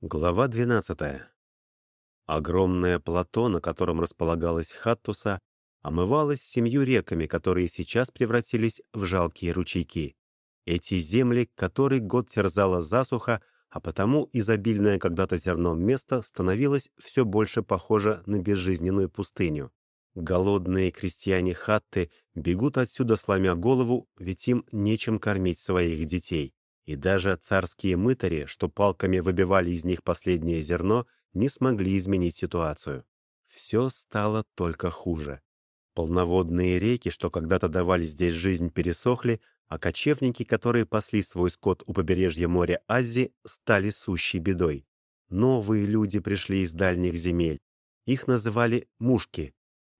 Глава 12. Огромное плато, на котором располагалась Хаттуса, омывалось семью реками, которые сейчас превратились в жалкие ручейки. Эти земли, который год терзала засуха, а потому изобильное когда-то зерном место становилось все больше похоже на безжизненную пустыню. Голодные крестьяне Хатты бегут отсюда, сломя голову, ведь им нечем кормить своих детей. И даже царские мытари, что палками выбивали из них последнее зерно, не смогли изменить ситуацию. Все стало только хуже. Полноводные реки, что когда-то давали здесь жизнь, пересохли, а кочевники, которые пасли свой скот у побережья моря Азии, стали сущей бедой. Новые люди пришли из дальних земель. Их называли мушки.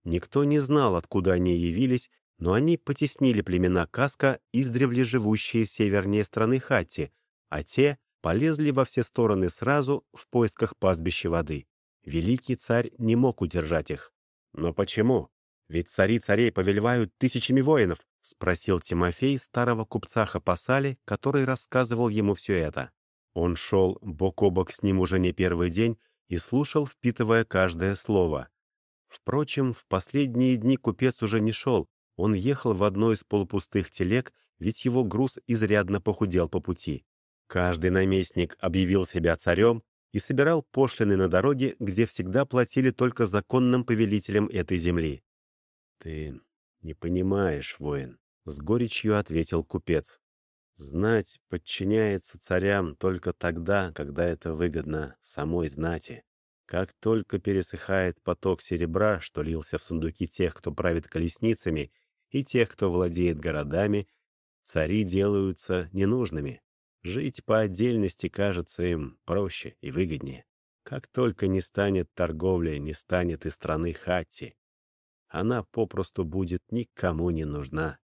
Никто не знал, откуда они явились, но они потеснили племена Каска, издревле живущие севернее страны Хати, а те полезли во все стороны сразу в поисках пастбища воды. Великий царь не мог удержать их. «Но почему? Ведь цари царей повелевают тысячами воинов», — спросил Тимофей старого купца Хапасали, который рассказывал ему все это. Он шел бок о бок с ним уже не первый день и слушал, впитывая каждое слово. Впрочем, в последние дни купец уже не шел, он ехал в одной из полупустых телег, ведь его груз изрядно похудел по пути. Каждый наместник объявил себя царем и собирал пошлины на дороге, где всегда платили только законным повелителям этой земли. «Ты не понимаешь, воин», — с горечью ответил купец. «Знать подчиняется царям только тогда, когда это выгодно самой знати. Как только пересыхает поток серебра, что лился в сундуки тех, кто правит колесницами, и тех, кто владеет городами, цари делаются ненужными. Жить по отдельности кажется им проще и выгоднее. Как только не станет торговля, не станет и страны Хатти. Она попросту будет никому не нужна.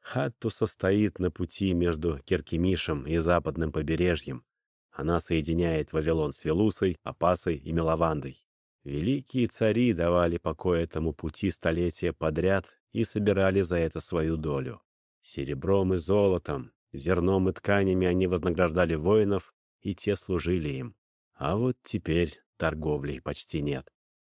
Хатту состоит на пути между Киркемишем и западным побережьем. Она соединяет Вавилон с Велусой, Апасой и Мелавандой. Великие цари давали покой этому пути столетия подряд и собирали за это свою долю. Серебром и золотом, зерном и тканями они вознаграждали воинов, и те служили им. А вот теперь торговли почти нет.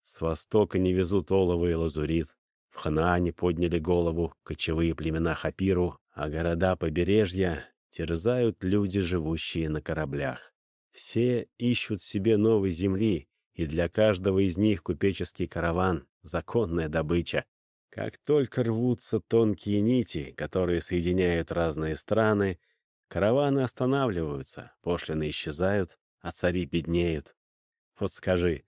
С востока не везут олово и лазурит, в Ханаане подняли голову кочевые племена Хапиру, а города побережья терзают люди, живущие на кораблях. Все ищут себе новой земли, и для каждого из них купеческий караван — законная добыча. Как только рвутся тонкие нити, которые соединяют разные страны, караваны останавливаются, пошлины исчезают, а цари беднеют. Вот скажи,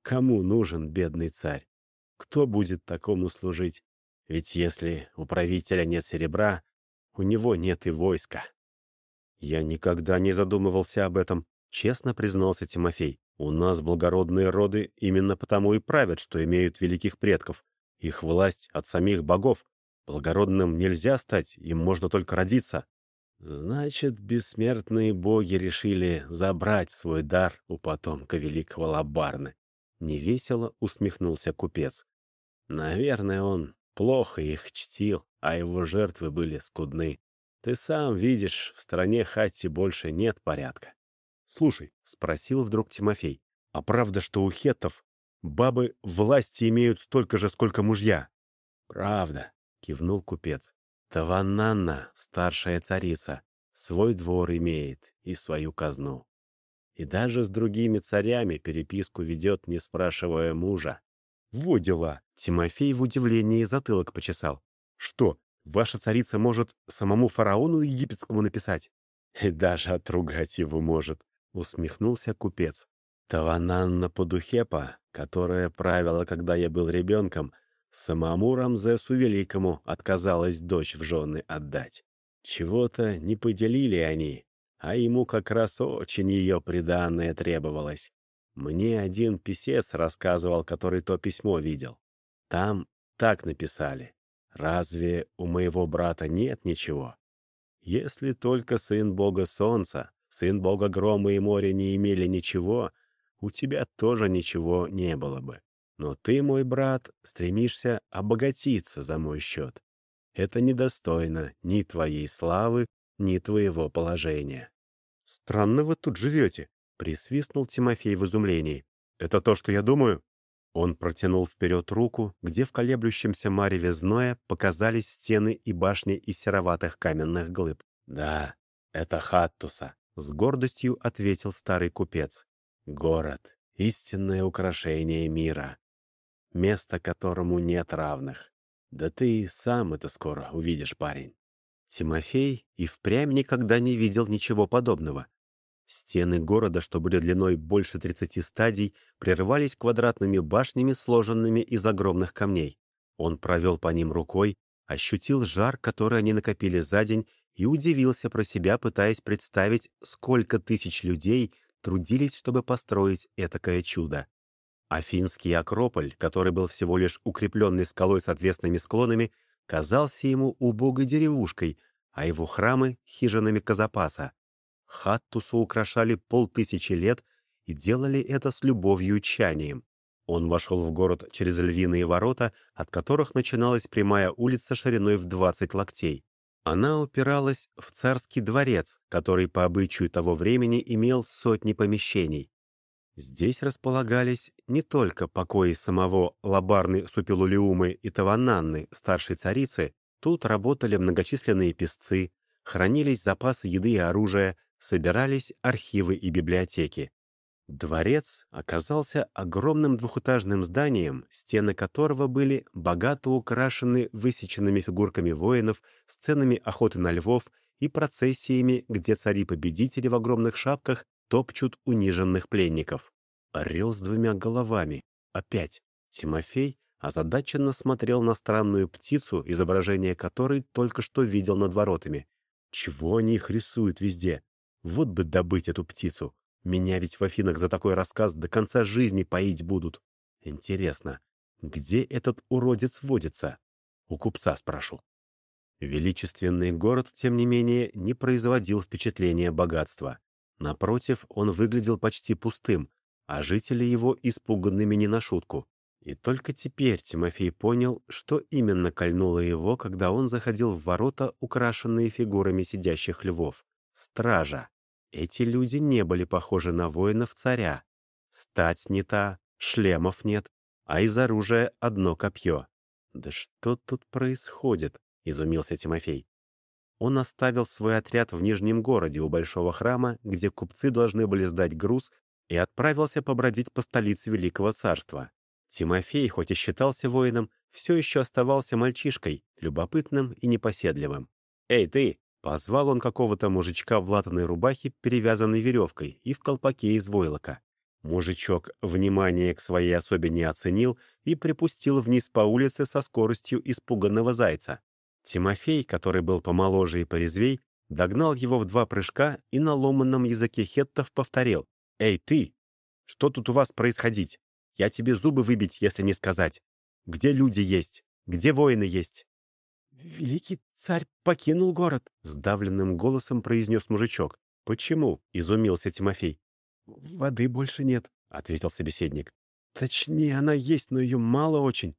кому нужен бедный царь? Кто будет такому служить? Ведь если у правителя нет серебра, у него нет и войска. Я никогда не задумывался об этом, честно признался Тимофей. У нас благородные роды именно потому и правят, что имеют великих предков. Их власть от самих богов. Благородным нельзя стать, им можно только родиться. Значит, бессмертные боги решили забрать свой дар у потомка великого Лабарны. Невесело усмехнулся купец. Наверное, он плохо их чтил, а его жертвы были скудны. Ты сам видишь, в стране Хатти больше нет порядка. — Слушай, — спросил вдруг Тимофей, — а правда, что у хеттов Бабы власти имеют столько же, сколько мужья. Правда, кивнул купец. Тавананна, старшая царица, свой двор имеет и свою казну. И даже с другими царями переписку ведет, не спрашивая мужа. Во дела! Тимофей в удивлении затылок почесал. Что, ваша царица может самому фараону египетскому написать? И даже отругать его может, усмехнулся купец. Тавананна Подухепа, которая правила, когда я был ребенком, самому Рамзесу Великому отказалась дочь в жены отдать. Чего-то не поделили они, а ему как раз очень ее приданное требовалось. Мне один писец рассказывал, который то письмо видел. Там так написали. Разве у моего брата нет ничего? Если только сын бога солнца, сын бога грома и моря не имели ничего, у тебя тоже ничего не было бы. Но ты, мой брат, стремишься обогатиться за мой счет. Это недостойно ни твоей славы, ни твоего положения. Странно вы тут живете. Присвистнул Тимофей в изумлении. «Это то, что я думаю?» Он протянул вперед руку, где в колеблющемся мареве зноя показались стены и башни из сероватых каменных глыб. «Да, это Хаттуса», — с гордостью ответил старый купец. «Город — истинное украшение мира, место которому нет равных. Да ты и сам это скоро увидишь, парень». Тимофей и впрямь никогда не видел ничего подобного. Стены города, что были длиной больше 30 стадий, прерывались квадратными башнями, сложенными из огромных камней. Он провел по ним рукой, ощутил жар, который они накопили за день, и удивился про себя, пытаясь представить, сколько тысяч людей трудились, чтобы построить этакое чудо. Афинский Акрополь, который был всего лишь укрепленный скалой с отвесными склонами, казался ему убогой деревушкой, а его храмы — хижинами Казапаса. Хаттусу украшали полтысячи лет и делали это с любовью и тщанием. Он вошел в город через львиные ворота, от которых начиналась прямая улица шириной в 20 локтей. Она упиралась в царский дворец, который по обычаю того времени имел сотни помещений. Здесь располагались не только покои самого Лабарны Супилулиумы и Тавананны, старшей царицы, тут работали многочисленные песцы, хранились запасы еды и оружия, собирались архивы и библиотеки. Дворец оказался огромным двухэтажным зданием, стены которого были богато украшены высеченными фигурками воинов, сценами охоты на львов и процессиями, где цари-победители в огромных шапках топчут униженных пленников. Орел с двумя головами. Опять. Тимофей озадаченно смотрел на странную птицу, изображение которой только что видел над воротами. Чего они их рисуют везде? Вот бы добыть эту птицу. Меня ведь в Афинах за такой рассказ до конца жизни поить будут. Интересно, где этот уродец водится? У купца спрошу. Величественный город, тем не менее, не производил впечатления богатства. Напротив, он выглядел почти пустым, а жители его испуганными не на шутку. И только теперь Тимофей понял, что именно кольнуло его, когда он заходил в ворота, украшенные фигурами сидящих львов. Стража. Эти люди не были похожи на воинов царя. Стать не та, шлемов нет, а из оружия одно копье. «Да что тут происходит?» — изумился Тимофей. Он оставил свой отряд в Нижнем городе у Большого храма, где купцы должны были сдать груз, и отправился побродить по столице Великого царства. Тимофей, хоть и считался воином, все еще оставался мальчишкой, любопытным и непоседливым. «Эй, ты!» Позвал он какого-то мужичка в латаной рубахе, перевязанной веревкой, и в колпаке из войлока. Мужичок внимание к своей особе не оценил и припустил вниз по улице со скоростью испуганного зайца. Тимофей, который был помоложе и порезвей, догнал его в два прыжка и на ломанном языке хеттов повторил. «Эй, ты! Что тут у вас происходить? Я тебе зубы выбить, если не сказать. Где люди есть? Где воины есть?» «Великий царь покинул город», — сдавленным голосом произнес мужичок. «Почему?» — изумился Тимофей. «Воды больше нет», — ответил собеседник. «Точнее, она есть, но ее мало очень.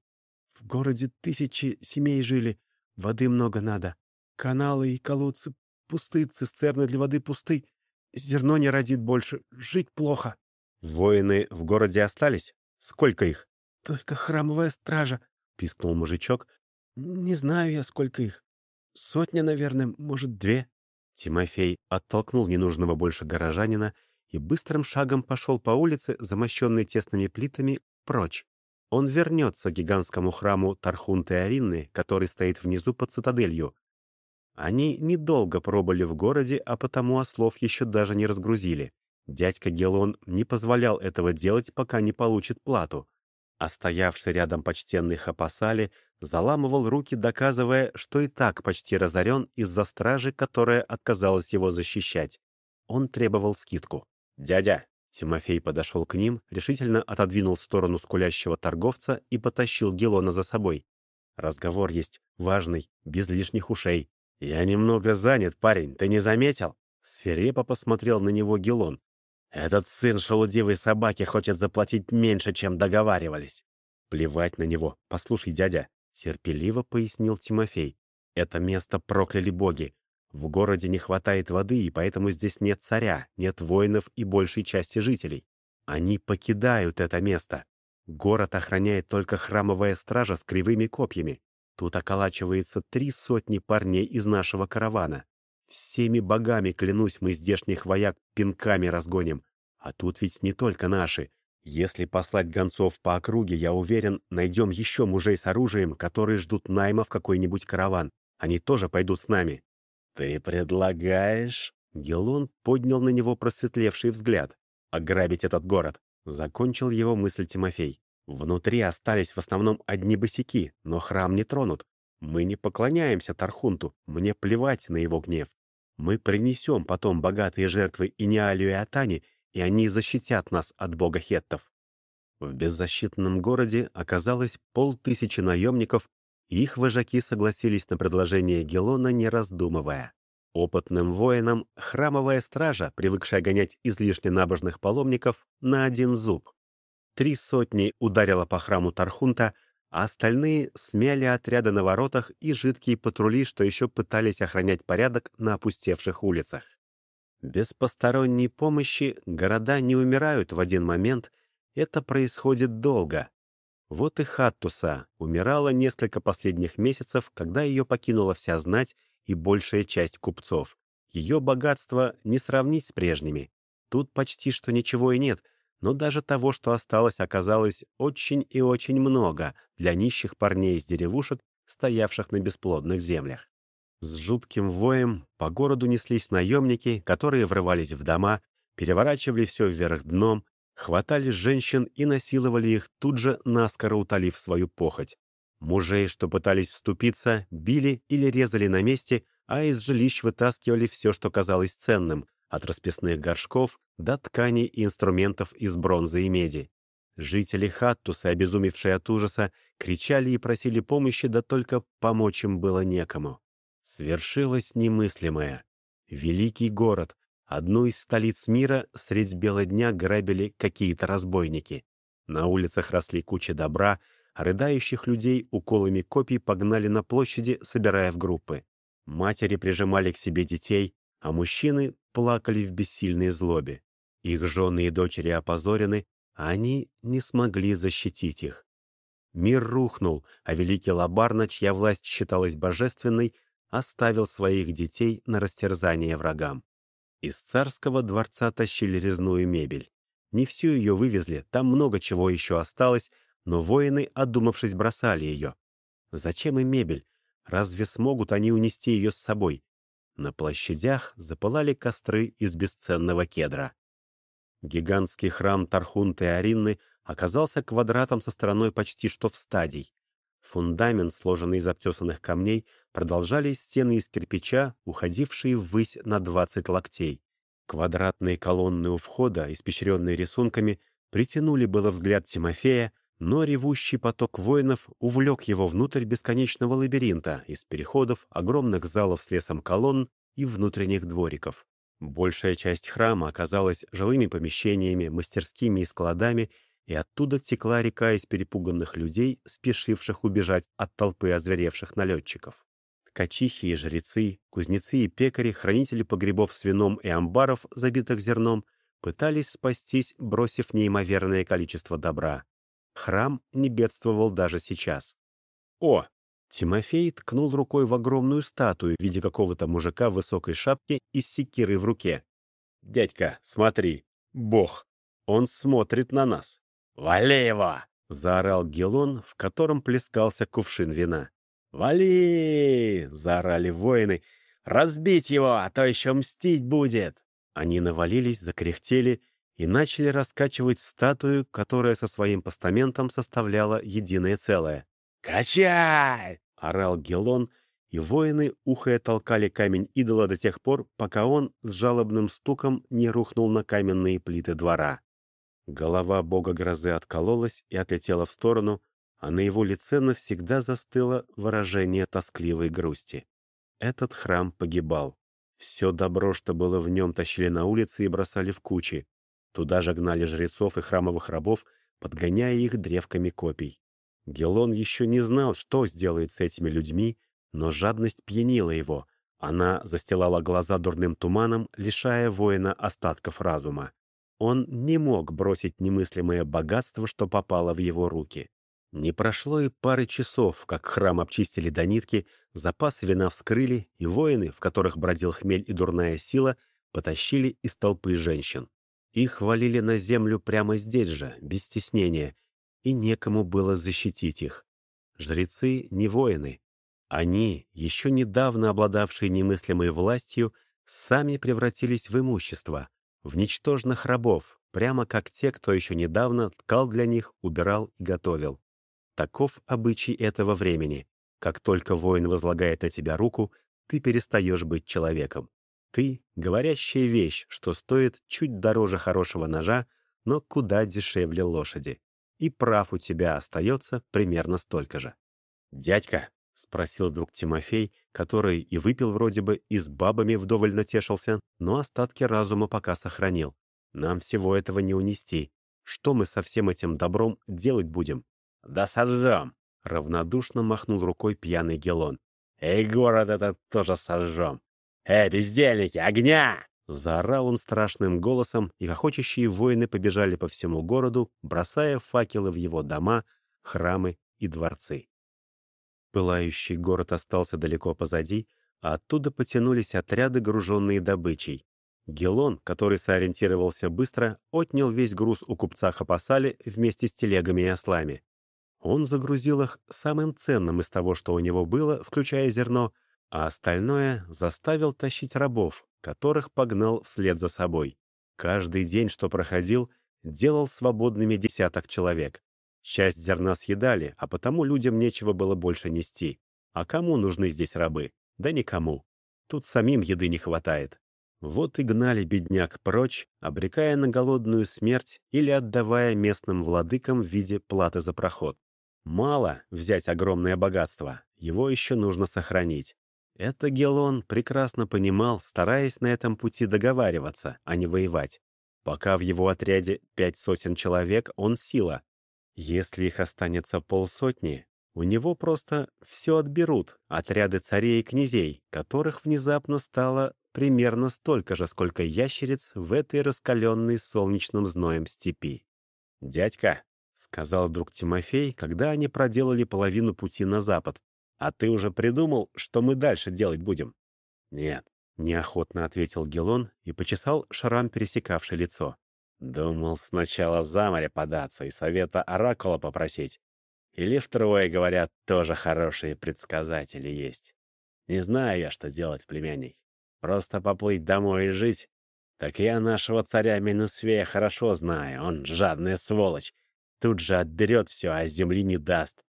В городе тысячи семей жили, воды много надо. Каналы и колодцы пусты, цистерны для воды пусты. Зерно не родит больше, жить плохо». «Воины в городе остались? Сколько их?» «Только храмовая стража», — пискнул мужичок, «Не знаю я, сколько их. Сотня, наверное, может, две». Тимофей оттолкнул ненужного больше горожанина и быстрым шагом пошел по улице, замощенной тесными плитами, прочь. Он вернется к гигантскому храму Тархунты Аринны, который стоит внизу под цитаделью. Они недолго пробыли в городе, а потому ослов еще даже не разгрузили. Дядька Гелон не позволял этого делать, пока не получит плату а стоявший рядом почтенный Хапасали заламывал руки, доказывая, что и так почти разорен из-за стражи, которая отказалась его защищать. Он требовал скидку. «Дядя!» Тимофей подошел к ним, решительно отодвинул в сторону скулящего торговца и потащил Гелона за собой. «Разговор есть, важный, без лишних ушей». «Я немного занят, парень, ты не заметил?» Свирепо посмотрел на него Гелон, этот сын шелудивой собаки хочет заплатить меньше, чем договаривались. Плевать на него. Послушай, дядя, терпеливо пояснил Тимофей. Это место прокляли боги. В городе не хватает воды, и поэтому здесь нет царя, нет воинов и большей части жителей. Они покидают это место. Город охраняет только храмовая стража с кривыми копьями. Тут околачивается три сотни парней из нашего каравана. Всеми богами, клянусь, мы здешних вояк пинками разгоним. А тут ведь не только наши. Если послать гонцов по округе, я уверен, найдем еще мужей с оружием, которые ждут найма в какой-нибудь караван. Они тоже пойдут с нами. «Ты предлагаешь?» Гелон поднял на него просветлевший взгляд. «Ограбить этот город!» Закончил его мысль Тимофей. «Внутри остались в основном одни босяки, но храм не тронут. Мы не поклоняемся Тархунту, мне плевать на его гнев. Мы принесем потом богатые жертвы Иниалию и Атане, и они защитят нас от бога хеттов». В беззащитном городе оказалось полтысячи наемников их вожаки согласились на предложение Гелона, не раздумывая. Опытным воинам храмовая стража, привыкшая гонять излишне набожных паломников, на один зуб. Три сотни ударила по храму Тархунта, а остальные смяли отряды на воротах и жидкие патрули, что еще пытались охранять порядок на опустевших улицах. Без посторонней помощи города не умирают в один момент, это происходит долго, вот и Хаттуса умирала несколько последних месяцев, когда ее покинула вся знать и большая часть купцов. Ее богатство не сравнить с прежними. Тут почти что ничего и нет, но даже того, что осталось, оказалось очень и очень много для нищих парней из деревушек, стоявших на бесплодных землях. С жутким воем по городу неслись наемники, которые врывались в дома, переворачивали все вверх дном, хватали женщин и насиловали их, тут же наскоро утолив свою похоть. Мужей, что пытались вступиться, били или резали на месте, а из жилищ вытаскивали все, что казалось ценным, от расписных горшков до тканей и инструментов из бронзы и меди. Жители Хаттуса, обезумевшие от ужаса, кричали и просили помощи, да только помочь им было некому. Свершилось немыслимое. Великий город, Одну из столиц мира средь бела дня грабили какие-то разбойники. На улицах росли кучи добра, рыдающих людей уколами копий погнали на площади, собирая в группы. Матери прижимали к себе детей, а мужчины плакали в бессильной злобе. Их жены и дочери опозорены, а они не смогли защитить их. Мир рухнул, а великий Лабарна, чья власть считалась божественной, оставил своих детей на растерзание врагам. Из царского дворца тащили резную мебель. Не всю ее вывезли, там много чего еще осталось, но воины, одумавшись, бросали ее. Зачем им мебель? Разве смогут они унести ее с собой? На площадях запылали костры из бесценного кедра. Гигантский храм Тархунты и Аринны оказался квадратом со стороной почти что в стадий. Фундамент, сложенный из обтесанных камней, продолжали стены из кирпича, уходившие ввысь на 20 локтей. Квадратные колонны у входа, испещренные рисунками, притянули было взгляд Тимофея, но ревущий поток воинов увлек его внутрь бесконечного лабиринта из переходов, огромных залов с лесом колонн и внутренних двориков. Большая часть храма оказалась жилыми помещениями, мастерскими и складами, и оттуда текла река из перепуганных людей, спешивших убежать от толпы озверевших налетчиков. Ткачихи и жрецы, кузнецы и пекари, хранители погребов с вином и амбаров, забитых зерном, пытались спастись, бросив неимоверное количество добра. Храм не бедствовал даже сейчас. «О!» Тимофей ткнул рукой в огромную статую в виде какого-то мужика в высокой шапке и с секирой в руке. «Дядька, смотри, бог, он смотрит на нас». «Вали его!» — заорал Гелон, в котором плескался кувшин вина. «Вали!» — заорали воины. «Разбить его, а то еще мстить будет!» Они навалились, закряхтели и начали раскачивать статую, которая со своим постаментом составляла единое целое. «Качай!» — орал Гелон, и воины, ухая, толкали камень идола до тех пор, пока он с жалобным стуком не рухнул на каменные плиты двора. Голова бога грозы откололась и отлетела в сторону, а на его лице навсегда застыло выражение тоскливой грусти. Этот храм погибал. Все добро, что было в нем, тащили на улицы и бросали в кучи. Туда же гнали жрецов и храмовых рабов, подгоняя их древками копий. Гелон еще не знал, что сделает с этими людьми, но жадность пьянила его, Она застилала глаза дурным туманом, лишая воина остатков разума. Он не мог бросить немыслимое богатство, что попало в его руки. Не прошло и пары часов, как храм обчистили до нитки, запас вина вскрыли, и воины, в которых бродил хмель и дурная сила, потащили из толпы женщин. Их валили на землю прямо здесь же, без стеснения, и некому было защитить их. Жрецы не воины. Они, еще недавно обладавшие немыслимой властью, сами превратились в имущество, в ничтожных рабов, прямо как те, кто еще недавно ткал для них, убирал и готовил. Таков обычай этого времени. Как только воин возлагает на тебя руку, ты перестаешь быть человеком. Ты — говорящая вещь, что стоит чуть дороже хорошего ножа, но куда дешевле лошади. И прав у тебя остается примерно столько же. «Дядька», — спросил вдруг Тимофей, который и выпил вроде бы, и с бабами вдоволь натешился, но остатки разума пока сохранил. «Нам всего этого не унести. Что мы со всем этим добром делать будем?» «Да сожжем!» — равнодушно махнул рукой пьяный Гелон. «И город этот тоже сожжем! Эй, бездельники, огня!» Заорал он страшным голосом, и охочущие воины побежали по всему городу, бросая факелы в его дома, храмы и дворцы. Пылающий город остался далеко позади, а оттуда потянулись отряды, груженные добычей. Гелон, который сориентировался быстро, отнял весь груз у купца Хапасали вместе с телегами и ослами. Он загрузил их самым ценным из того, что у него было, включая зерно, а остальное заставил тащить рабов, которых погнал вслед за собой. Каждый день, что проходил, делал свободными десяток человек. Часть зерна съедали, а потому людям нечего было больше нести. А кому нужны здесь рабы? Да никому. Тут самим еды не хватает. Вот и гнали бедняк прочь, обрекая на голодную смерть или отдавая местным владыкам в виде платы за проход. Мало взять огромное богатство, его еще нужно сохранить. Это Гелон прекрасно понимал, стараясь на этом пути договариваться, а не воевать. Пока в его отряде пять сотен человек, он сила. Если их останется полсотни, у него просто все отберут, отряды царей и князей, которых внезапно стало примерно столько же, сколько ящериц в этой раскаленной солнечным зноем степи. «Дядька, — сказал вдруг Тимофей, когда они проделали половину пути на запад. «А ты уже придумал, что мы дальше делать будем?» «Нет», — неохотно ответил Гелон и почесал шрам, пересекавший лицо. «Думал сначала за море податься и совета Оракула попросить. Или втрое, говорят, тоже хорошие предсказатели есть. Не знаю я, что делать, племянник. Просто поплыть домой и жить. Так я нашего царя Минусвея хорошо знаю, он жадная сволочь Тут же отберет все, а земли не даст.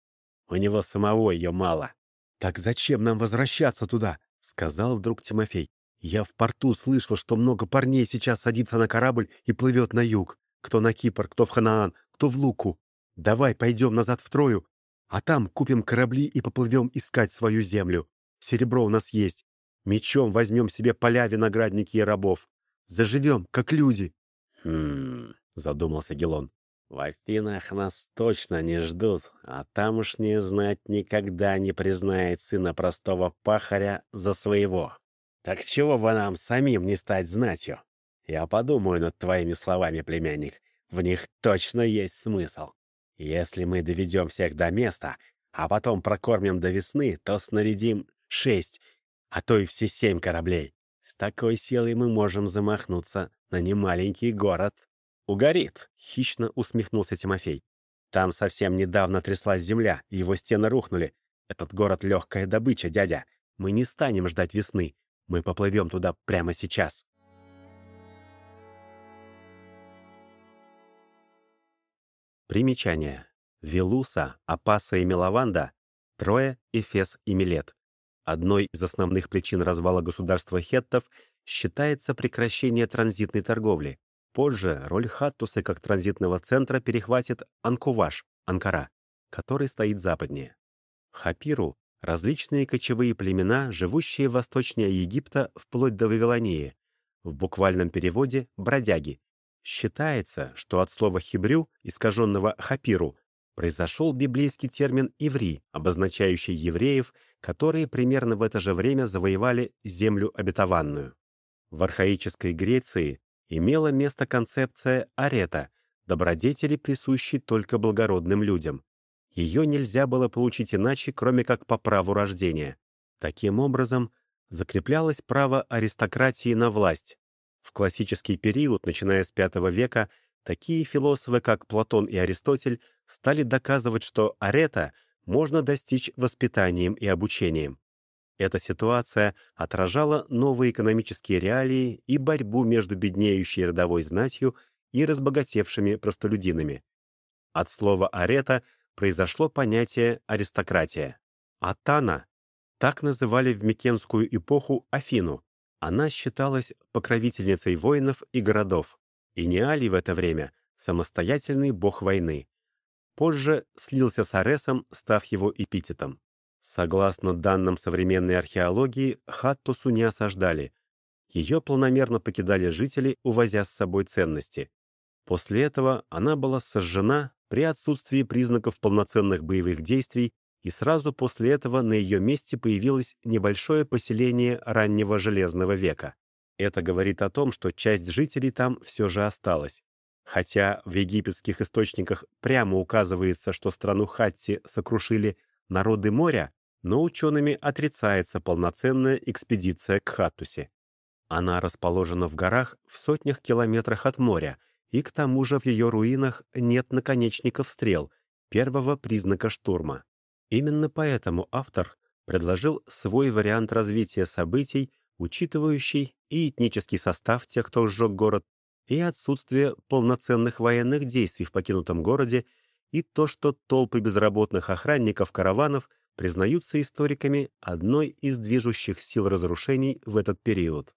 У него самого ее мало. «Так зачем нам возвращаться туда?» — сказал вдруг Тимофей. «Я в порту слышал, что много парней сейчас садится на корабль и плывет на юг. Кто на Кипр, кто в Ханаан, кто в Луку. Давай пойдем назад в Трою, а там купим корабли и поплывем искать свою землю. Серебро у нас есть. Мечом возьмем себе поля, виноградники и рабов. Заживем, как люди». «Хм...» — задумался Гелон. В Афинах нас точно не ждут, а тамошние знать никогда не признает сына простого пахаря за своего. Так чего бы нам самим не стать знатью? Я подумаю над твоими словами, племянник. В них точно есть смысл. Если мы доведем всех до места, а потом прокормим до весны, то снарядим шесть, а то и все семь кораблей. С такой силой мы можем замахнуться на немаленький город. «Угорит!» — хищно усмехнулся Тимофей. «Там совсем недавно тряслась земля, его стены рухнули. Этот город — легкая добыча, дядя. Мы не станем ждать весны. Мы поплывем туда прямо сейчас». Примечание. Велуса, Апаса и Мелаванда — Троя, Эфес и Милет. Одной из основных причин развала государства хеттов считается прекращение транзитной торговли. Позже роль Хаттуса как транзитного центра перехватит Анкуваш, Анкара, который стоит западнее. Хапиру — различные кочевые племена, живущие восточнее Египта вплоть до Вавилонии. В буквальном переводе — бродяги. Считается, что от слова «хибрю», искаженного «хапиру», произошел библейский термин «иври», обозначающий евреев, которые примерно в это же время завоевали землю обетованную. В архаической Греции имела место концепция арета, добродетели, присущей только благородным людям. Ее нельзя было получить иначе, кроме как по праву рождения. Таким образом, закреплялось право аристократии на власть. В классический период, начиная с V века, такие философы, как Платон и Аристотель, стали доказывать, что арета можно достичь воспитанием и обучением. Эта ситуация отражала новые экономические реалии и борьбу между беднеющей родовой знатью и разбогатевшими простолюдинами. От слова «арета» произошло понятие «аристократия». Атана — так называли в Микенскую эпоху Афину. Она считалась покровительницей воинов и городов. И Неалий в это время — самостоятельный бог войны. Позже слился с Аресом, став его эпитетом. Согласно данным современной археологии, Хаттусу не осаждали. Ее планомерно покидали жители, увозя с собой ценности. После этого она была сожжена при отсутствии признаков полноценных боевых действий, и сразу после этого на ее месте появилось небольшое поселение раннего Железного века. Это говорит о том, что часть жителей там все же осталась. Хотя в египетских источниках прямо указывается, что страну Хатти сокрушили народы моря, но учеными отрицается полноценная экспедиция к Хаттусе. Она расположена в горах в сотнях километрах от моря, и к тому же в ее руинах нет наконечников стрел, первого признака штурма. Именно поэтому автор предложил свой вариант развития событий, учитывающий и этнический состав тех, кто сжег город, и отсутствие полноценных военных действий в покинутом городе, и то, что толпы безработных охранников караванов признаются историками одной из движущих сил разрушений в этот период.